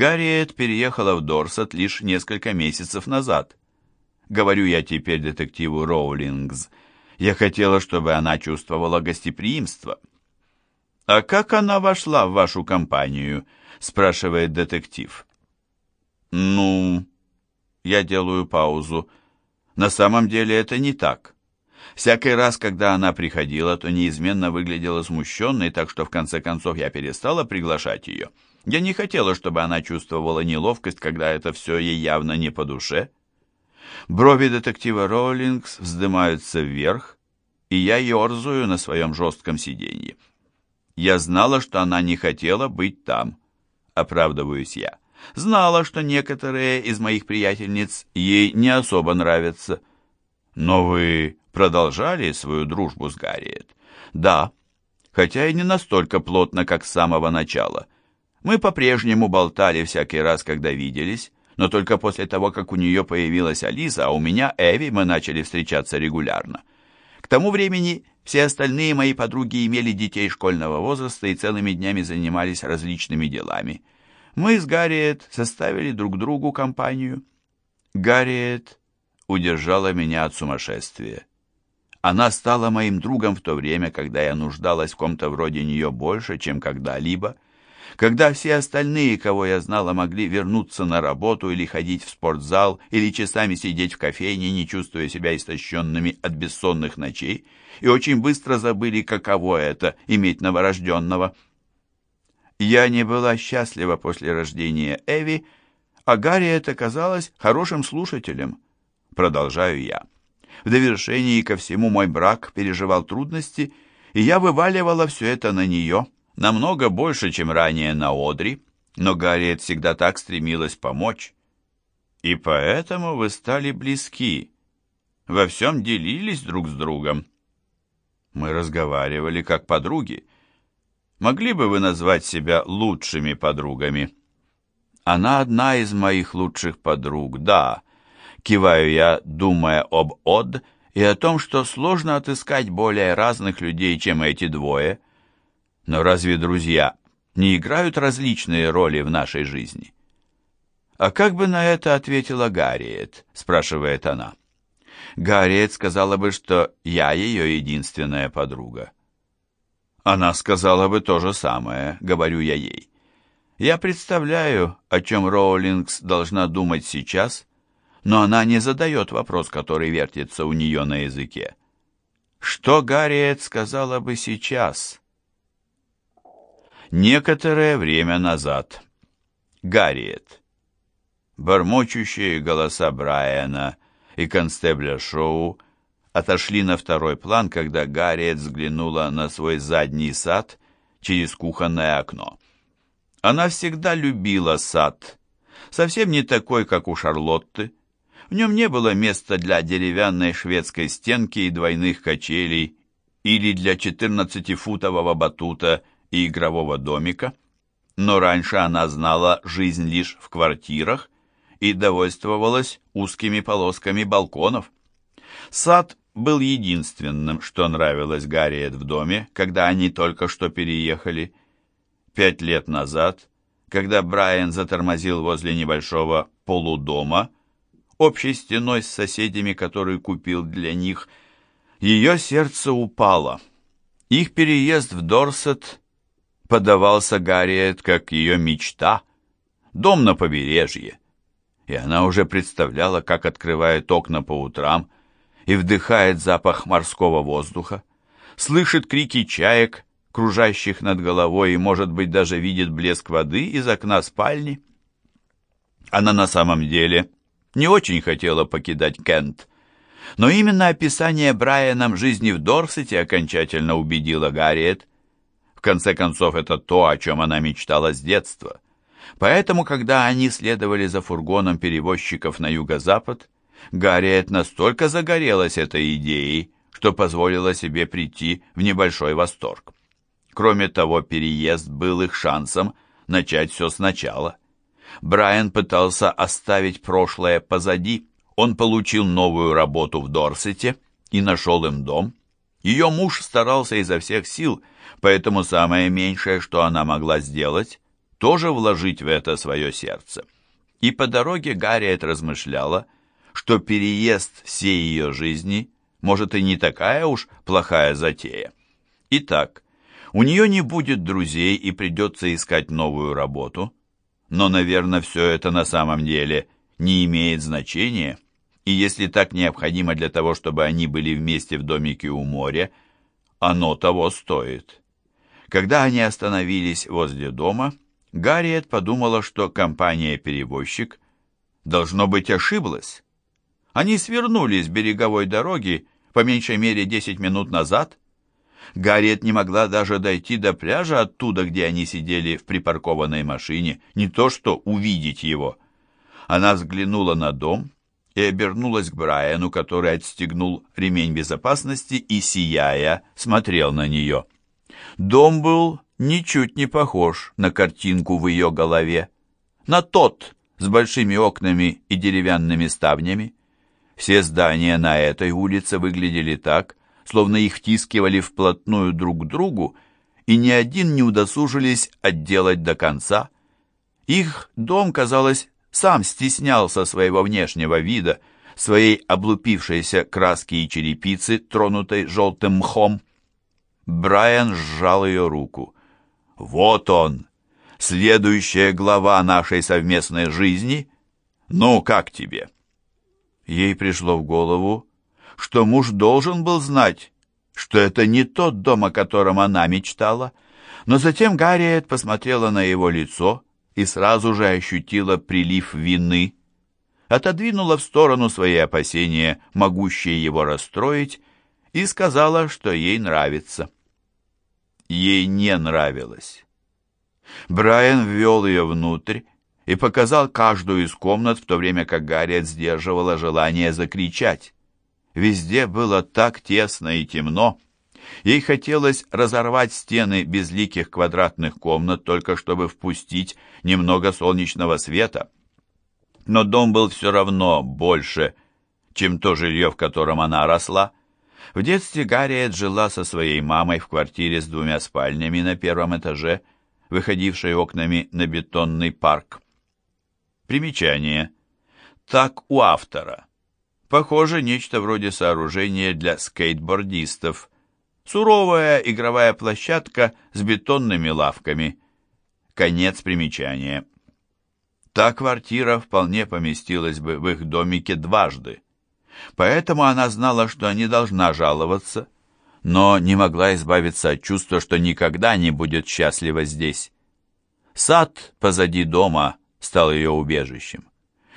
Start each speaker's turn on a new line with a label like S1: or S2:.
S1: Гарриет переехала в Дорсет лишь несколько месяцев назад. Говорю я теперь детективу Роулингс. Я хотела, чтобы она чувствовала гостеприимство. «А как она вошла в вашу компанию?» — спрашивает детектив. «Ну...» Я делаю паузу. «На самом деле это не так. Всякий раз, когда она приходила, то неизменно выглядела смущенной, так что в конце концов я перестала приглашать ее. Я не хотела, чтобы она чувствовала неловкость, когда это все ей явно не по душе. Брови детектива Роулингс вздымаются вверх, и я ерзаю на своем жестком сиденье. Я знала, что она не хотела быть там, оправдываюсь я. Знала, что некоторые из моих приятельниц ей не особо нравятся. Но вы продолжали свою дружбу с Гарриет? Да, хотя и не настолько плотно, как с самого начала. Мы по-прежнему болтали всякий раз, когда виделись, но только после того, как у нее появилась Алиса, а у меня Эви, мы начали встречаться регулярно. К тому времени все остальные мои подруги имели детей школьного возраста и целыми днями занимались различными делами. Мы с Гарриет составили друг другу компанию. Гарриет удержала меня от сумасшествия. Она стала моим другом в то время, когда я нуждалась в ком-то вроде нее больше, чем когда-либо, когда все остальные, кого я знала, могли вернуться на работу или ходить в спортзал, или часами сидеть в кофейне, не чувствуя себя истощенными от бессонных ночей, и очень быстро забыли, каково это — иметь новорожденного. Я не была счастлива после рождения Эви, а Гарриет оказалась хорошим слушателем. Продолжаю я. В довершении ко всему мой брак переживал трудности, и я вываливала все это на нее, намного больше, чем ранее на Одри, но Гарриет всегда так стремилась помочь. И поэтому вы стали близки, во всем делились друг с другом. Мы разговаривали как подруги. Могли бы вы назвать себя лучшими подругами? Она одна из моих лучших подруг, да, Киваю я, думая об Од и о том, что сложно отыскать более разных людей, чем эти двое. Но разве друзья не играют различные роли в нашей жизни? «А как бы на это ответила Гарриет?» – спрашивает она. Гарриет сказала бы, что я ее единственная подруга. Она сказала бы то же самое, говорю я ей. Я представляю, о чем Роулингс должна думать сейчас, но она не задает вопрос, который вертится у нее на языке. Что Гарриет сказала бы сейчас? Некоторое время назад. Гарриет. Бормочущие голоса Брайана и констебля Шоу отошли на второй план, когда Гарриет взглянула на свой задний сад через кухонное окно. Она всегда любила сад, совсем не такой, как у Шарлотты, в нем не было места для деревянной шведской стенки и двойных качелей или для 14-футового батута и игрового домика. Но раньше она знала жизнь лишь в квартирах и довольствовалась узкими полосками балконов. Сад был единственным, что нравилось Гарриет в доме, когда они только что переехали. Пять лет назад, когда Брайан затормозил возле небольшого полудома, общей стеной с соседями, которую купил для них, ее сердце упало. Их переезд в Дорсет подавался Гарриет как ее мечта, дом на побережье. И она уже представляла, как открывает окна по утрам и вдыхает запах морского воздуха, слышит крики чаек, кружащих над головой, и, может быть, даже видит блеск воды из окна спальни. Она на самом деле не очень хотела покидать Кент. Но именно описание Брайаном жизни в Дорсете окончательно убедило Гарриет. В конце концов, это то, о чем она мечтала с детства. Поэтому, когда они следовали за фургоном перевозчиков на юго-запад, Гарриет настолько загорелась этой идеей, что позволила себе прийти в небольшой восторг. Кроме того, переезд был их шансом начать все сначала. Брайан пытался оставить прошлое позади. Он получил новую работу в Дорсете и нашел им дом. Ее муж старался изо всех сил, поэтому самое меньшее, что она могла сделать, тоже вложить в это свое сердце. И по дороге Гарриет размышляла, что переезд всей ее жизни может и не такая уж плохая затея. Итак, у нее не будет друзей и придется искать новую работу, но, наверное, все это на самом деле не имеет значения, и если так необходимо для того, чтобы они были вместе в домике у моря, оно того стоит. Когда они остановились возле дома, Гарриет подумала, что компания-перевозчик, должно быть, ошиблась. Они свернули с береговой дороги по меньшей мере 10 минут назад. Гарриет не могла даже дойти до пляжа оттуда, где они сидели в припаркованной машине, не то что увидеть его. Она взглянула на дом и обернулась к Брайану, который отстегнул ремень безопасности и, сияя, смотрел на нее. Дом был ничуть не похож на картинку в ее голове, на тот с большими окнами и деревянными ставнями. Все здания на этой улице выглядели так, словно их втискивали вплотную друг к другу, и ни один не удосужились отделать до конца. Их дом, казалось, сам стеснялся своего внешнего вида, своей облупившейся краски и черепицы, тронутой желтым мхом. Брайан сжал ее руку. «Вот он, следующая глава нашей совместной жизни. Ну, как тебе?» Ей пришло в голову, что муж должен был знать, что это не тот дом, о котором она мечтала. Но затем Гарриет посмотрела на его лицо и сразу же ощутила прилив вины, отодвинула в сторону свои опасения, могущие его расстроить, и сказала, что ей нравится. Ей не нравилось. Брайан ввел ее внутрь и показал каждую из комнат, в то время как Гарриет сдерживала желание закричать. Везде было так тесно и темно. Ей хотелось разорвать стены безликих квадратных комнат, только чтобы впустить немного солнечного света. Но дом был все равно больше, чем то жилье, в котором она росла. В детстве Гарриет жила со своей мамой в квартире с двумя спальнями на первом этаже, выходившей окнами на бетонный парк. Примечание. Так у автора. Похоже, нечто вроде сооружения для скейтбордистов. Суровая игровая площадка с бетонными лавками. Конец примечания. Та квартира вполне поместилась бы в их домике дважды. Поэтому она знала, что не должна жаловаться, но не могла избавиться от чувства, что никогда не будет счастлива здесь. Сад позади дома стал ее убежищем.